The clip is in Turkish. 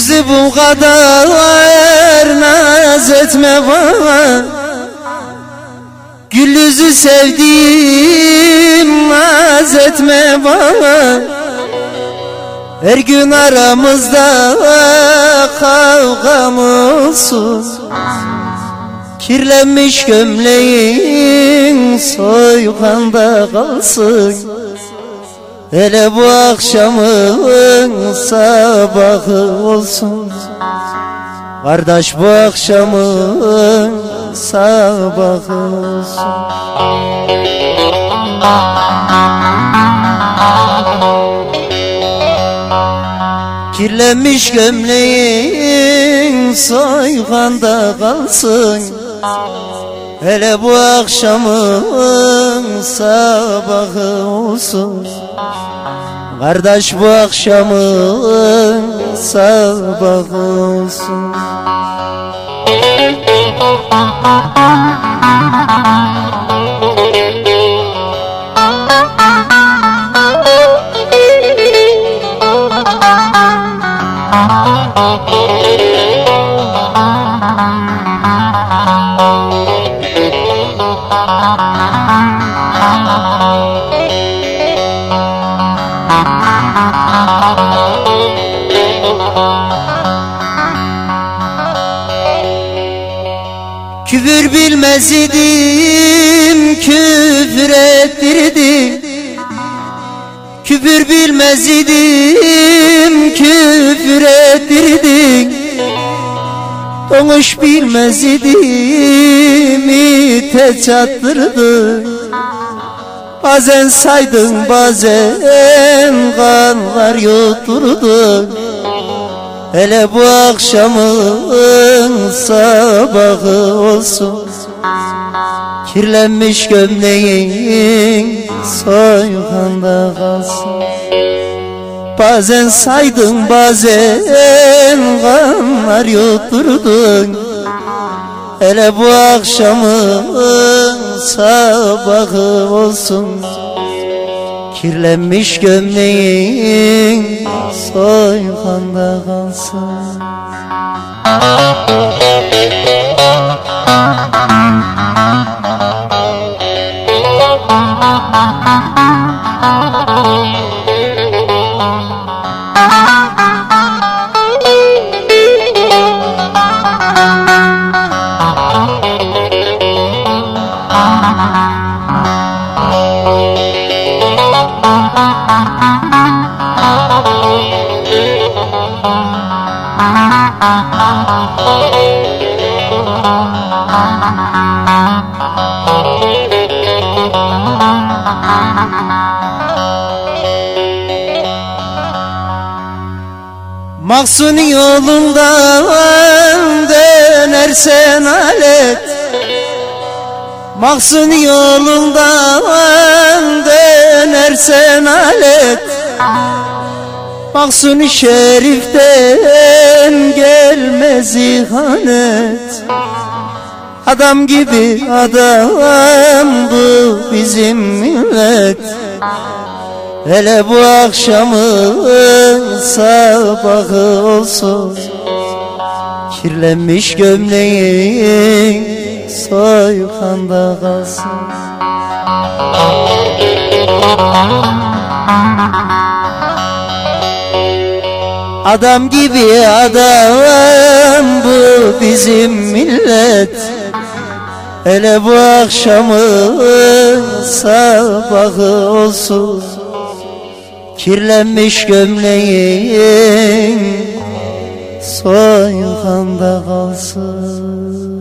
yüzlü bu kadar naz etme bana. Gül yüzü sevdiğim naz etme bana. Her gün aramızda kavgam olsun Kirlenmiş gömleğin soykanda kalsın. Hele bu akşamın sabahı olsun. Kardeş bu akşamın sabahı olsun. Kirlenmiş gömleğin soykanda kalsın Hele bu akşamın sabahı olsun. Kardeş bu akşamın sabahı olsun Küfür bilmez idim küfür ettirdi Küfür bilmez idim küfür ettirdin Donuş bilmez idim ite çattırdın Bazen saydın bazen kanlar yutturdun Hele bu akşamın sabahı olsun. Kirlenmiş gömleğin soykanda kalsın Bazen saydın bazen kanlar yutturdun Hele bu akşamın sabahı olsun. Kirlenmiş gömleğin soykanda kalsın Ah Maksuni yolundan dönersen alet. Maksuni yolundan dönersen alet. Maksuni şeriften gelmez ihanet. Adam gibi adam bu bizim millet Hele bu akşamın sabahı olsun. Kirlenmiş gömleğin soykanda kalsın. Adam gibi adam bu bizim millet. Hele bu akşamın sabahı olsun Kirlenmiş gömleğin soykanda kalsın